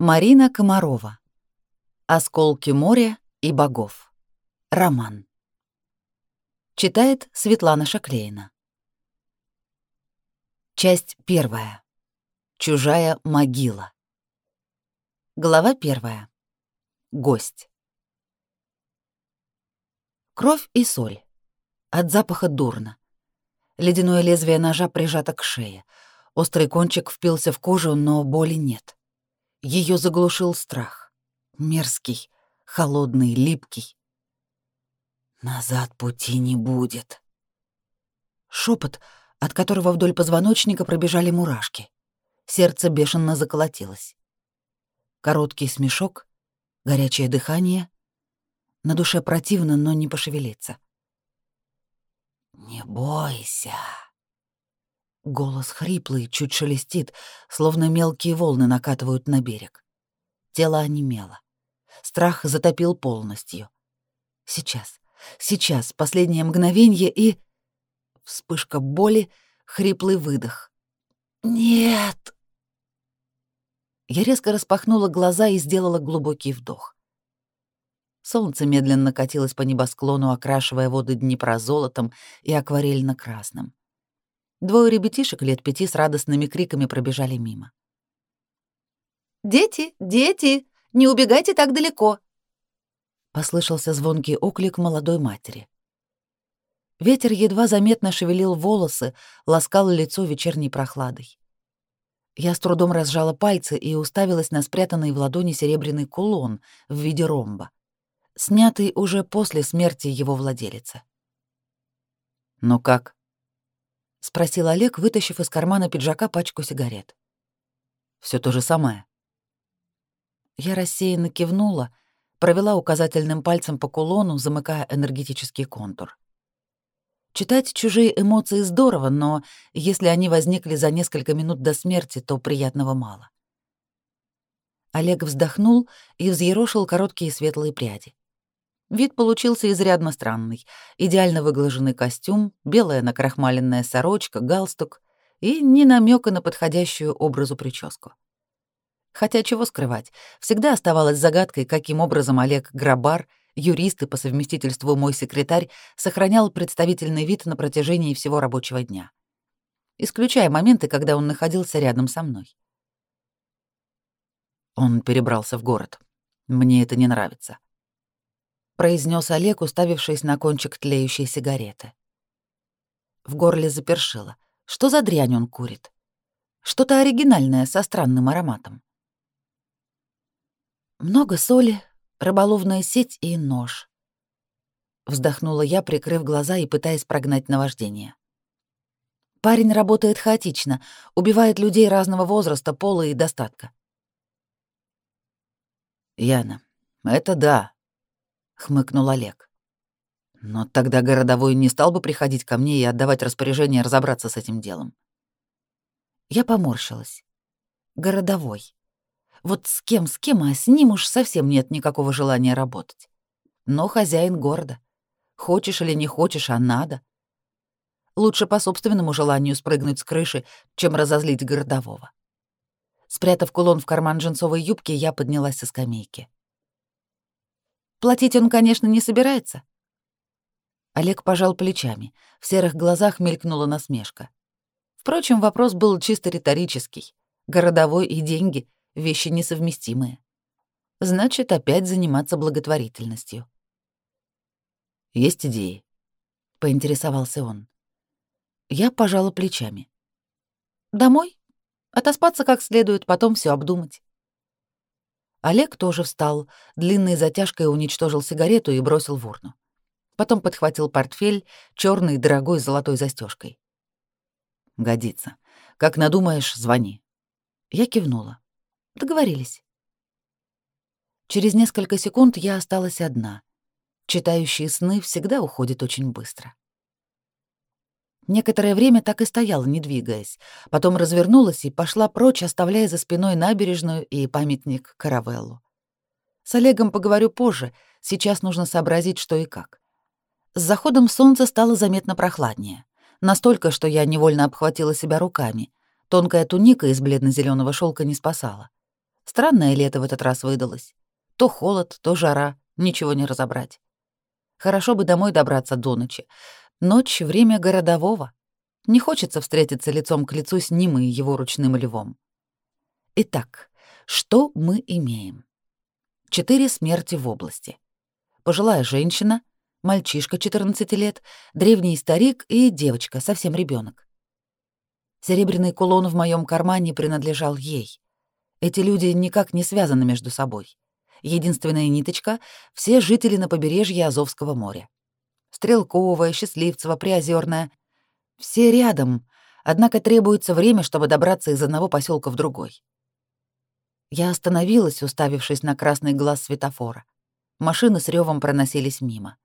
Марина Комарова. Осколки моря и богов. Роман. Читает Светлана Шаклейна. Часть первая. Чужая могила. Глава первая. Гость. Кровь и соль. От запаха дурно. Ледяное лезвие ножа прижато к шее. Острый кончик впился в кожу, но боли нет. Ее заглушил страх. Мерзкий, холодный, липкий. «Назад пути не будет». Шепот, от которого вдоль позвоночника пробежали мурашки. Сердце бешено заколотилось. Короткий смешок, горячее дыхание. На душе противно, но не пошевелиться. «Не бойся», Голос хриплый, чуть шелестит, словно мелкие волны накатывают на берег. Тело онемело. Страх затопил полностью. Сейчас, сейчас, последнее мгновение и... Вспышка боли, хриплый выдох. «Нет!» Я резко распахнула глаза и сделала глубокий вдох. Солнце медленно катилось по небосклону, окрашивая воды Днепра золотом и акварельно-красным. Двое ребятишек лет пяти с радостными криками пробежали мимо. «Дети, дети, не убегайте так далеко!» Послышался звонкий оклик молодой матери. Ветер едва заметно шевелил волосы, ласкал лицо вечерней прохладой. Я с трудом разжала пальцы и уставилась на спрятанный в ладони серебряный кулон в виде ромба, снятый уже после смерти его владелицы. «Ну как?» — спросил Олег, вытащив из кармана пиджака пачку сигарет. Все то же самое». Я рассеянно кивнула, провела указательным пальцем по кулону, замыкая энергетический контур. Читать чужие эмоции здорово, но если они возникли за несколько минут до смерти, то приятного мало. Олег вздохнул и взъерошил короткие светлые пряди. Вид получился изрядно странный. Идеально выглаженный костюм, белая накрахмаленная сорочка, галстук и ни намека на подходящую образу прическу. Хотя чего скрывать, всегда оставалось загадкой, каким образом Олег Грабар, юрист и по совместительству мой секретарь, сохранял представительный вид на протяжении всего рабочего дня. Исключая моменты, когда он находился рядом со мной. Он перебрался в город. Мне это не нравится произнес Олег, уставившись на кончик тлеющей сигареты. В горле запершило. Что за дрянь он курит? Что-то оригинальное со странным ароматом. Много соли, рыболовная сеть и нож. Вздохнула я, прикрыв глаза и пытаясь прогнать наваждение. Парень работает хаотично, убивает людей разного возраста, пола и достатка. Яна, это да, хмыкнул Олег. Но тогда городовой не стал бы приходить ко мне и отдавать распоряжение разобраться с этим делом. Я поморщилась. Городовой. Вот с кем, с кем, а с ним уж совсем нет никакого желания работать. Но хозяин города. Хочешь или не хочешь, а надо. Лучше по собственному желанию спрыгнуть с крыши, чем разозлить городового. Спрятав кулон в карман джинсовой юбки, я поднялась со скамейки. Платить он, конечно, не собирается. Олег пожал плечами. В серых глазах мелькнула насмешка. Впрочем, вопрос был чисто риторический. Городовой и деньги — вещи несовместимые. Значит, опять заниматься благотворительностью. «Есть идеи?» — поинтересовался он. Я пожала плечами. «Домой? Отоспаться как следует, потом все обдумать». Олег тоже встал, длинной затяжкой уничтожил сигарету и бросил в урну. Потом подхватил портфель, черный, дорогой, с золотой застежкой. «Годится. Как надумаешь, звони». Я кивнула. Договорились. Через несколько секунд я осталась одна. Читающие сны всегда уходят очень быстро. Некоторое время так и стояла, не двигаясь. Потом развернулась и пошла прочь, оставляя за спиной набережную и памятник Каравеллу. С Олегом поговорю позже, сейчас нужно сообразить, что и как. С заходом солнца стало заметно прохладнее. Настолько, что я невольно обхватила себя руками. Тонкая туника из бледно зеленого шелка не спасала. Странное лето в этот раз выдалось. То холод, то жара, ничего не разобрать. Хорошо бы домой добраться до ночи. Ночь — время городового. Не хочется встретиться лицом к лицу с ним и его ручным львом. Итак, что мы имеем? Четыре смерти в области. Пожилая женщина, мальчишка 14 лет, древний старик и девочка, совсем ребенок. Серебряный кулон в моем кармане принадлежал ей. Эти люди никак не связаны между собой. Единственная ниточка — все жители на побережье Азовского моря. Стрелковая, Счастливцева, Приозерная — все рядом, однако требуется время, чтобы добраться из одного поселка в другой. Я остановилась, уставившись на красный глаз светофора. Машины с ревом проносились мимо.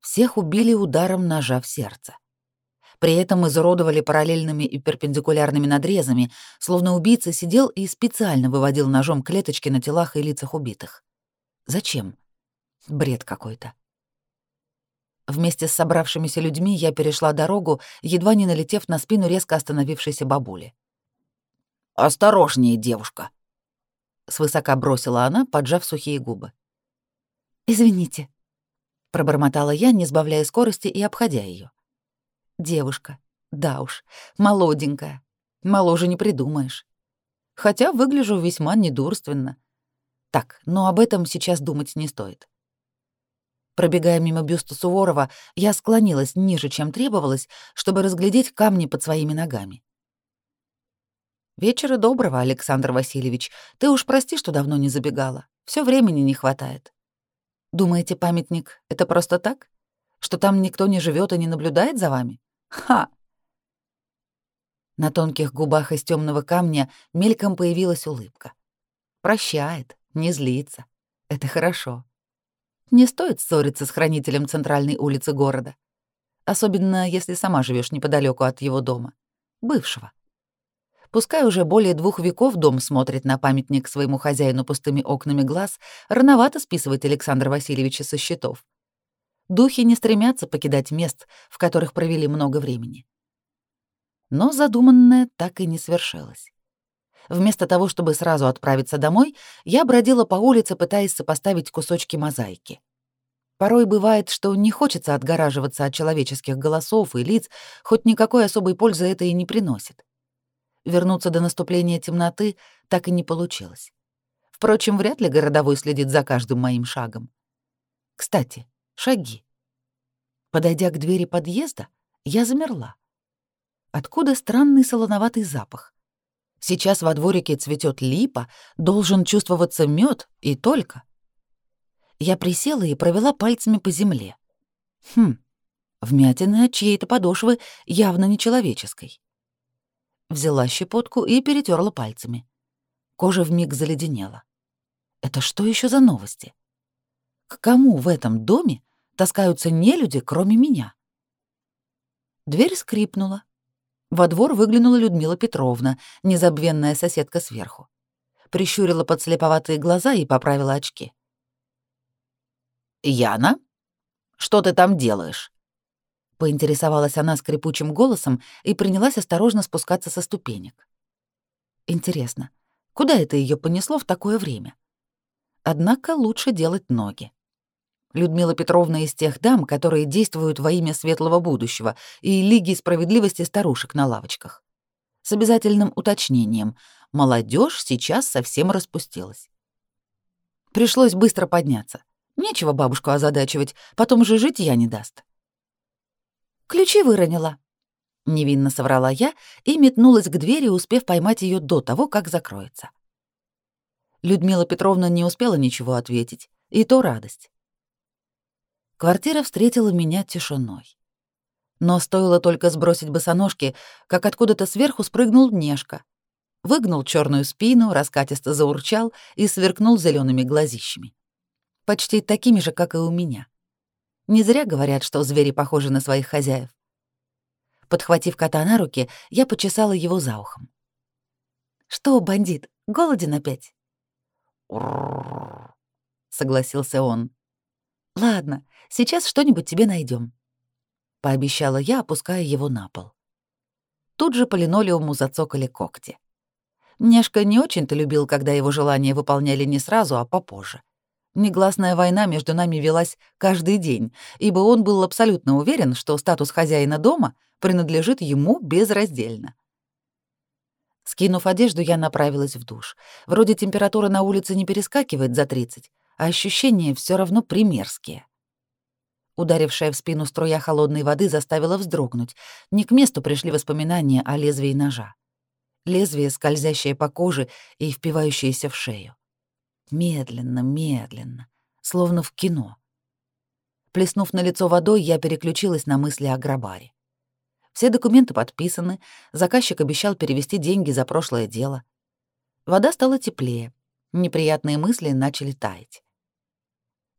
Всех убили ударом ножа в сердце. При этом изуродовали параллельными и перпендикулярными надрезами, словно убийца сидел и специально выводил ножом клеточки на телах и лицах убитых. Зачем? Бред какой-то. Вместе с собравшимися людьми я перешла дорогу, едва не налетев на спину резко остановившейся бабули. «Осторожнее, девушка!» Свысока бросила она, поджав сухие губы. «Извините», — пробормотала я, не сбавляя скорости и обходя ее. Девушка. Да уж, молоденькая. Моложе не придумаешь. Хотя выгляжу весьма недурственно. Так, но об этом сейчас думать не стоит. Пробегая мимо бюста Суворова, я склонилась ниже, чем требовалось, чтобы разглядеть камни под своими ногами. «Вечера доброго, Александр Васильевич. Ты уж прости, что давно не забегала. Все времени не хватает. Думаете, памятник — это просто так? Что там никто не живет и не наблюдает за вами? Ха! На тонких губах из темного камня мельком появилась улыбка. Прощает, не злится. Это хорошо. Не стоит ссориться с хранителем центральной улицы города. Особенно, если сама живешь неподалеку от его дома. Бывшего. Пускай уже более двух веков дом смотрит на памятник своему хозяину пустыми окнами глаз, рановато списывать Александра Васильевича со счетов. Духи не стремятся покидать мест, в которых провели много времени. Но задуманное так и не свершилось. Вместо того, чтобы сразу отправиться домой, я бродила по улице, пытаясь сопоставить кусочки мозаики. Порой бывает, что не хочется отгораживаться от человеческих голосов и лиц, хоть никакой особой пользы это и не приносит. Вернуться до наступления темноты так и не получилось. Впрочем, вряд ли городовой следит за каждым моим шагом. Кстати, Шаги. Подойдя к двери подъезда, я замерла. Откуда странный солоноватый запах? Сейчас во дворике цветет липа, должен чувствоваться мед и только. Я присела и провела пальцами по земле. Хм, вмятины от чьей-то подошвы явно нечеловеческой. Взяла щепотку и перетерла пальцами. Кожа вмиг заледенела. Это что еще за новости? К кому в этом доме таскаются не люди, кроме меня? Дверь скрипнула. Во двор выглянула Людмила Петровна, незабвенная соседка сверху. Прищурила подслеповатые глаза и поправила очки. «Яна, что ты там делаешь?» Поинтересовалась она скрипучим голосом и принялась осторожно спускаться со ступенек. Интересно, куда это ее понесло в такое время? Однако лучше делать ноги. Людмила Петровна из тех дам, которые действуют во имя светлого будущего и Лиги справедливости старушек на лавочках. С обязательным уточнением. Молодежь сейчас совсем распустилась. Пришлось быстро подняться. Нечего бабушку озадачивать, потом же жить я не даст. «Ключи выронила», — невинно соврала я и метнулась к двери, успев поймать ее до того, как закроется. Людмила Петровна не успела ничего ответить, и то радость. Квартира встретила меня тишиной. Но стоило только сбросить босоножки, как откуда-то сверху спрыгнул Нешка. Выгнул черную спину, раскатисто заурчал и сверкнул зелеными глазищами. Почти такими же, как и у меня. Не зря говорят, что звери похожи на своих хозяев. Подхватив кота на руки, я почесала его за ухом. «Что, бандит, голоден опять?» согласился он. «Ладно, сейчас что-нибудь тебе найдем, пообещала я, опуская его на пол. Тут же по линолеуму зацокали когти. Нешка не очень-то любил, когда его желания выполняли не сразу, а попозже. Негласная война между нами велась каждый день, ибо он был абсолютно уверен, что статус хозяина дома принадлежит ему безраздельно. Скинув одежду, я направилась в душ. Вроде температура на улице не перескакивает за 30, а ощущения все равно примерские. Ударившая в спину струя холодной воды заставила вздрогнуть. Не к месту пришли воспоминания о лезвии ножа. Лезвие, скользящее по коже и впивающееся в шею. Медленно, медленно, словно в кино. Плеснув на лицо водой, я переключилась на мысли о Грабаре. Все документы подписаны, заказчик обещал перевести деньги за прошлое дело. Вода стала теплее, неприятные мысли начали таять.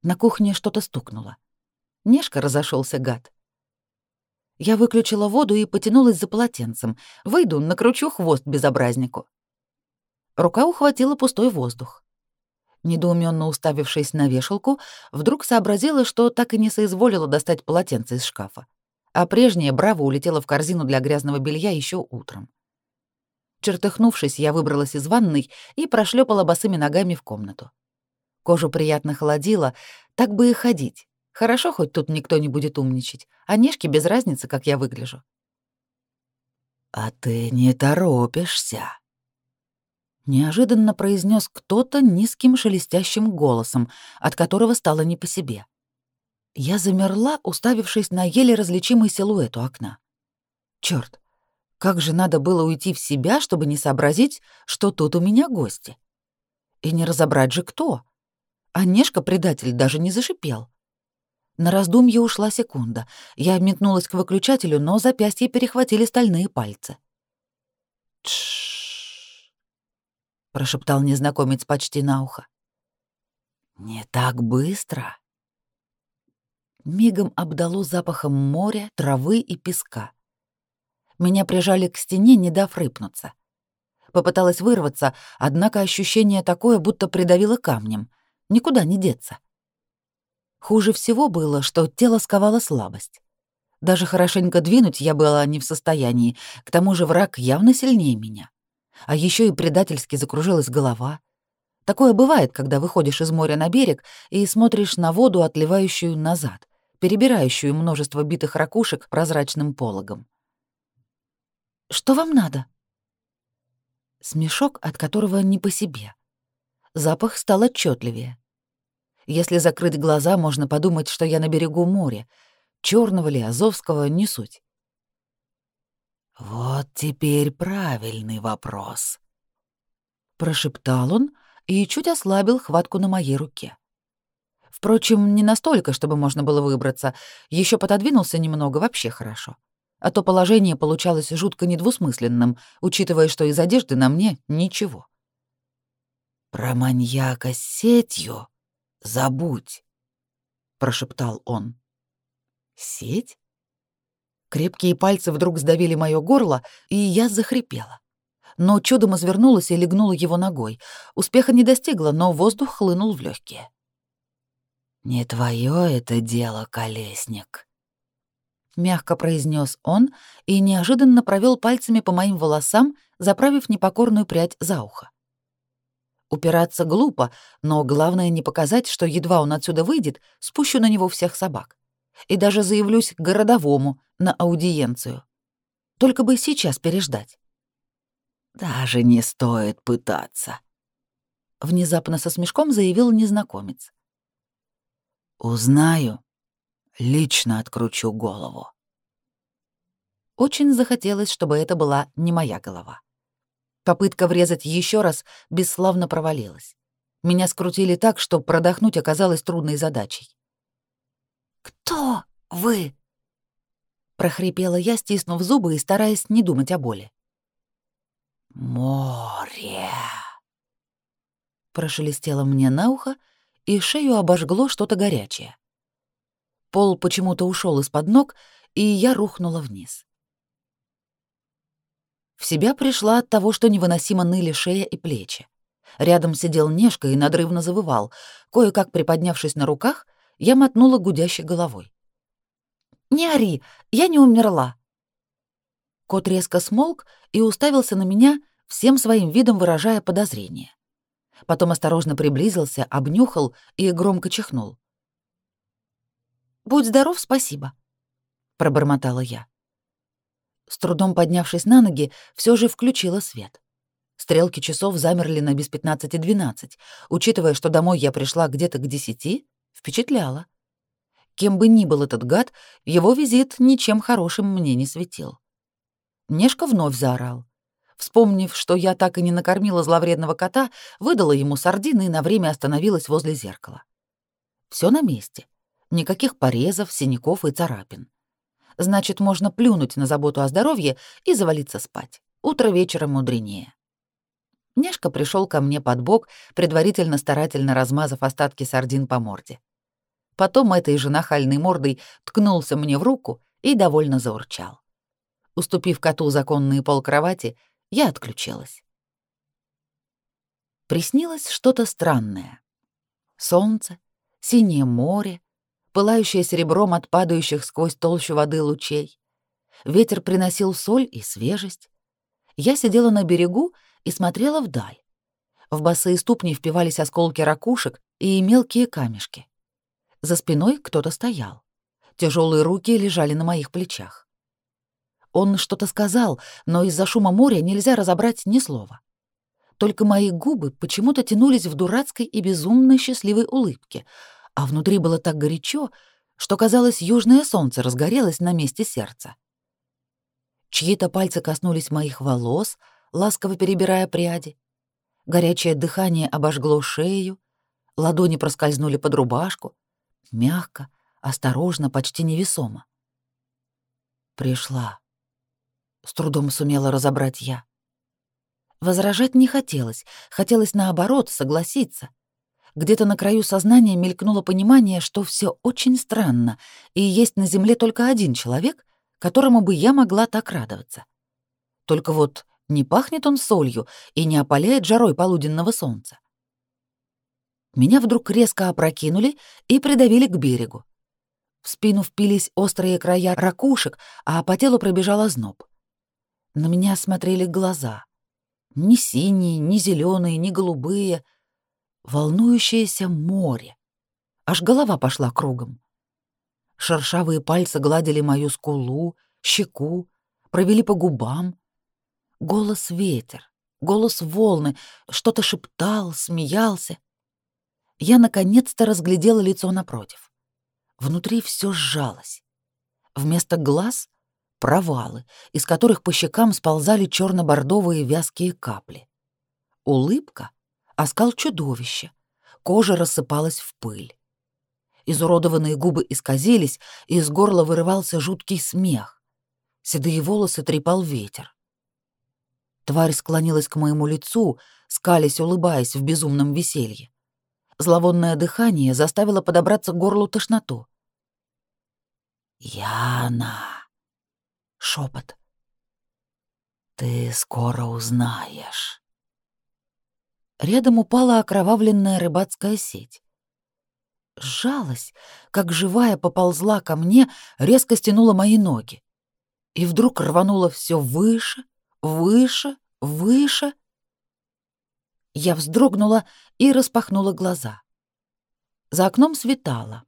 На кухне что-то стукнуло. Нешка разошелся гад. Я выключила воду и потянулась за полотенцем. Выйду, накручу хвост безобразнику. Рука ухватила пустой воздух. Недоуменно уставившись на вешалку, вдруг сообразила, что так и не соизволила достать полотенце из шкафа, а прежнее браво улетело в корзину для грязного белья еще утром. Чертыхнувшись, я выбралась из ванной и прошлепала босыми ногами в комнату. Кожу приятно холодило, так бы и ходить. Хорошо, хоть тут никто не будет умничать, а Нешке без разницы, как я выгляжу. «А ты не торопишься», — неожиданно произнес кто-то низким шелестящим голосом, от которого стало не по себе. Я замерла, уставившись на еле различимый силуэт у окна. Черт, как же надо было уйти в себя, чтобы не сообразить, что тут у меня гости. И не разобрать же кто. А Нешка-предатель даже не зашипел. На раздумье ушла секунда. Я метнулась к выключателю, но запястье перехватили стальные пальцы. «Тш-ш-ш», прошептал незнакомец почти на ухо. «Не так быстро». Мигом обдало запахом моря, травы и песка. Меня прижали к стене, не дав рыпнуться. Попыталась вырваться, однако ощущение такое, будто придавило камнем. Никуда не деться. Хуже всего было, что тело сковало слабость. Даже хорошенько двинуть я была не в состоянии, к тому же враг явно сильнее меня. А еще и предательски закружилась голова. Такое бывает, когда выходишь из моря на берег и смотришь на воду, отливающую назад, перебирающую множество битых ракушек прозрачным пологом. «Что вам надо?» Смешок, от которого не по себе. Запах стал отчетливее. Если закрыть глаза, можно подумать, что я на берегу моря. Черного ли, Азовского, не суть. «Вот теперь правильный вопрос», — прошептал он и чуть ослабил хватку на моей руке. Впрочем, не настолько, чтобы можно было выбраться. Еще пододвинулся немного, вообще хорошо. А то положение получалось жутко недвусмысленным, учитывая, что из одежды на мне ничего. «Про маньяка с сетью?» Забудь», — прошептал он. «Сеть?» Крепкие пальцы вдруг сдавили моё горло, и я захрипела. Но чудом извернулась и легнула его ногой. Успеха не достигла, но воздух хлынул в легкие. «Не твое это дело, колесник», — мягко произнес он и неожиданно провел пальцами по моим волосам, заправив непокорную прядь за ухо. Упираться глупо, но главное не показать, что едва он отсюда выйдет, спущу на него всех собак. И даже заявлюсь к городовому на аудиенцию. Только бы сейчас переждать. «Даже не стоит пытаться», — внезапно со смешком заявил незнакомец. «Узнаю, лично откручу голову». Очень захотелось, чтобы это была не моя голова. Попытка врезать еще раз бесславно провалилась. Меня скрутили так, что продохнуть оказалось трудной задачей. «Кто вы?» — прохрипела я, стиснув зубы и стараясь не думать о боли. «Море!» Прошелестело мне на ухо, и шею обожгло что-то горячее. Пол почему-то ушел из-под ног, и я рухнула вниз. В себя пришла от того, что невыносимо ныли шея и плечи. Рядом сидел Нешка и надрывно завывал. Кое-как приподнявшись на руках, я мотнула гудящей головой. «Не ори, я не умерла». Кот резко смолк и уставился на меня всем своим видом выражая подозрение. Потом осторожно приблизился, обнюхал и громко чихнул. «Будь здоров, спасибо», — пробормотала я. С трудом поднявшись на ноги, все же включила свет. Стрелки часов замерли на без пятнадцати двенадцать. Учитывая, что домой я пришла где-то к десяти, впечатляло. Кем бы ни был этот гад, его визит ничем хорошим мне не светил. Нешка вновь заорал. Вспомнив, что я так и не накормила зловредного кота, выдала ему сардины и на время остановилась возле зеркала. Все на месте. Никаких порезов, синяков и царапин. Значит, можно плюнуть на заботу о здоровье и завалиться спать. Утро вечером мудренее. Няшка пришел ко мне под бок, предварительно старательно размазав остатки сардин по морде. Потом этой же нахальной мордой ткнулся мне в руку и довольно заурчал. Уступив коту законные полкровати, я отключилась. Приснилось что-то странное. Солнце, синее море, пылающее серебром от падающих сквозь толщу воды лучей. Ветер приносил соль и свежесть. Я сидела на берегу и смотрела вдаль. В босые ступни впивались осколки ракушек и мелкие камешки. За спиной кто-то стоял. Тяжелые руки лежали на моих плечах. Он что-то сказал, но из-за шума моря нельзя разобрать ни слова. Только мои губы почему-то тянулись в дурацкой и безумно счастливой улыбке — а внутри было так горячо, что, казалось, южное солнце разгорелось на месте сердца. Чьи-то пальцы коснулись моих волос, ласково перебирая пряди. Горячее дыхание обожгло шею, ладони проскользнули под рубашку, мягко, осторожно, почти невесомо. Пришла. С трудом сумела разобрать я. Возражать не хотелось, хотелось наоборот согласиться — где-то на краю сознания мелькнуло понимание, что все очень странно, и есть на Земле только один человек, которому бы я могла так радоваться. Только вот не пахнет он солью и не опаляет жарой полуденного солнца. Меня вдруг резко опрокинули и придавили к берегу. В спину впились острые края ракушек, а по телу пробежал озноб. На меня смотрели глаза. Ни синие, ни зеленые, ни голубые — волнующееся море. Аж голова пошла кругом. Шершавые пальцы гладили мою скулу, щеку, провели по губам. Голос ветер, голос волны, что-то шептал, смеялся. Я наконец-то разглядела лицо напротив. Внутри все сжалось. Вместо глаз — провалы, из которых по щекам сползали черно бордовые вязкие капли. Улыбка оскал чудовища, кожа рассыпалась в пыль. Изуродованные губы исказились, и из горла вырывался жуткий смех. Седые волосы трепал ветер. Тварь склонилась к моему лицу, скалясь, улыбаясь в безумном веселье. Зловонное дыхание заставило подобраться к горлу тошноту. «Яна!» — шепот. «Ты скоро узнаешь». Рядом упала окровавленная рыбацкая сеть. Сжалась, как живая поползла ко мне, резко стянула мои ноги. И вдруг рванула все выше, выше, выше. Я вздрогнула и распахнула глаза. За окном светало.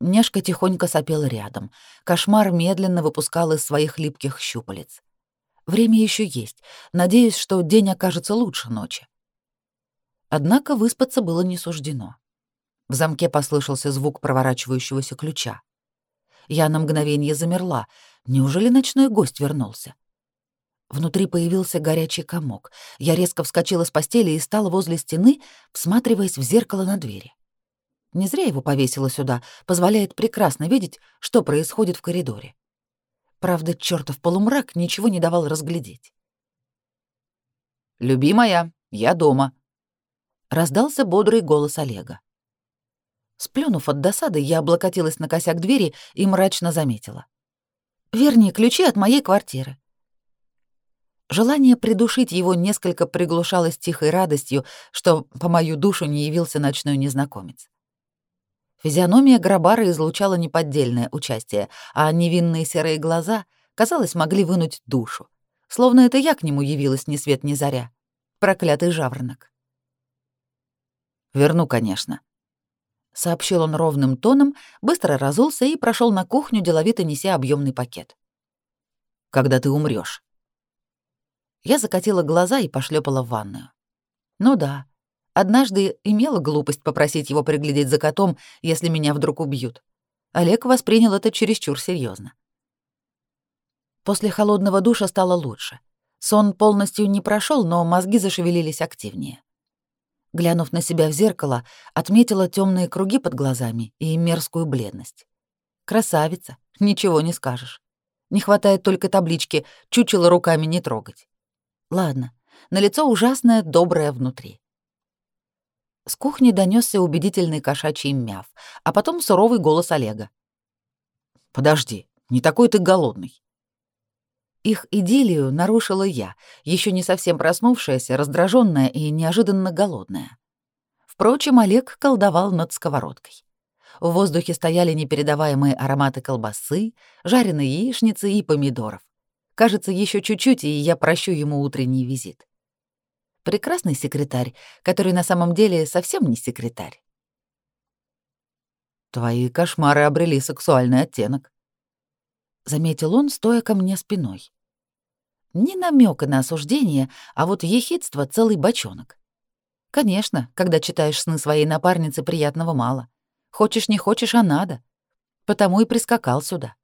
Нешка тихонько сопел рядом. Кошмар медленно выпускал из своих липких щупалец. Время еще есть. Надеюсь, что день окажется лучше ночи. Однако выспаться было не суждено. В замке послышался звук проворачивающегося ключа. Я на мгновение замерла. Неужели ночной гость вернулся? Внутри появился горячий комок. Я резко вскочила с постели и стала возле стены, всматриваясь в зеркало на двери. Не зря его повесила сюда, позволяет прекрасно видеть, что происходит в коридоре. Правда, чертов полумрак ничего не давал разглядеть. «Любимая, я дома», раздался бодрый голос Олега. Сплюнув от досады, я облокотилась на косяк двери и мрачно заметила. «Верни ключи от моей квартиры». Желание придушить его несколько приглушалось тихой радостью, что по мою душу не явился ночной незнакомец. Физиономия Грабара излучала неподдельное участие, а невинные серые глаза, казалось, могли вынуть душу. словно это я к нему явилась ни свет ни заря. Проклятый жаворонок. «Верну, конечно», — сообщил он ровным тоном, быстро разулся и прошел на кухню, деловито неся объемный пакет. «Когда ты умрешь. Я закатила глаза и пошлепала в ванную. Ну да, однажды имела глупость попросить его приглядеть за котом, если меня вдруг убьют. Олег воспринял это чересчур серьезно. После холодного душа стало лучше. Сон полностью не прошел, но мозги зашевелились активнее. Глянув на себя в зеркало, отметила темные круги под глазами и мерзкую бледность. Красавица, ничего не скажешь. Не хватает только таблички «Чучело руками не трогать». Ладно, на лицо ужасное, доброе внутри. С кухни донесся убедительный кошачий мяв, а потом суровый голос Олега. «Подожди, не такой ты голодный». Их идиллию нарушила я, еще не совсем проснувшаяся, раздраженная и неожиданно голодная. Впрочем, Олег колдовал над сковородкой. В воздухе стояли непередаваемые ароматы колбасы, жареной яичницы и помидоров. Кажется, еще чуть-чуть, и я прощу ему утренний визит. Прекрасный секретарь, который на самом деле совсем не секретарь. Твои кошмары обрели сексуальный оттенок, заметил он, стоя ко мне спиной. Не намека на осуждение, а вот ехидство целый бочонок. Конечно, когда читаешь сны своей напарницы, приятного мало. Хочешь, не хочешь, а надо. Потому и прискакал сюда.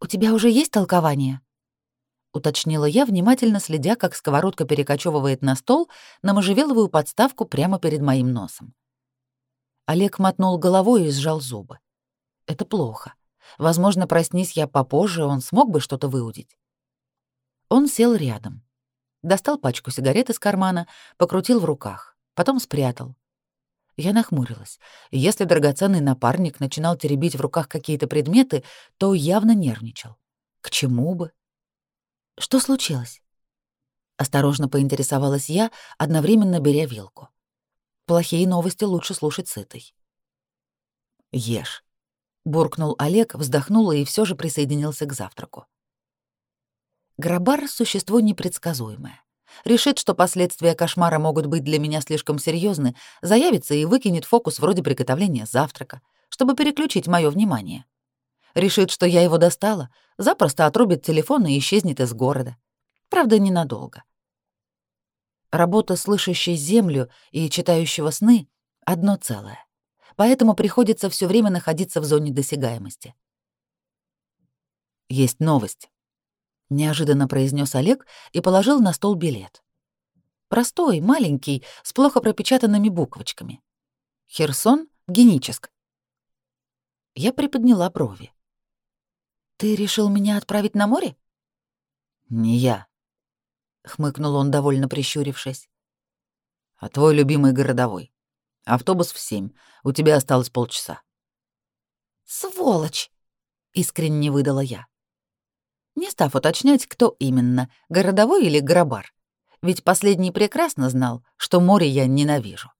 «У тебя уже есть толкование?» — уточнила я, внимательно следя, как сковородка перекочевывает на стол на можжевеловую подставку прямо перед моим носом. Олег мотнул головой и сжал зубы. «Это плохо. Возможно, проснись я попозже, он смог бы что-то выудить». Он сел рядом. Достал пачку сигарет из кармана, покрутил в руках, потом спрятал. Я нахмурилась. Если драгоценный напарник начинал теребить в руках какие-то предметы, то явно нервничал. К чему бы? Что случилось? Осторожно поинтересовалась я, одновременно беря вилку. Плохие новости лучше слушать сытой. «Ешь», — буркнул Олег, вздохнул и все же присоединился к завтраку. Грабар — существо непредсказуемое решит, что последствия кошмара могут быть для меня слишком серьезны, заявится и выкинет фокус вроде приготовления завтрака, чтобы переключить мое внимание. Решит, что я его достала, запросто отрубит телефон и исчезнет из города. Правда, ненадолго. Работа слышащей землю и читающего сны — одно целое. Поэтому приходится все время находиться в зоне досягаемости. Есть новость неожиданно произнес Олег и положил на стол билет. Простой, маленький, с плохо пропечатанными буквочками. Херсон, Геническ. Я приподняла брови. Ты решил меня отправить на море? Не я, хмыкнул он, довольно прищурившись. А твой любимый городовой. Автобус в семь. У тебя осталось полчаса. Сволочь, искренне выдала я не став уточнять, кто именно, городовой или грабар. Ведь последний прекрасно знал, что море я ненавижу.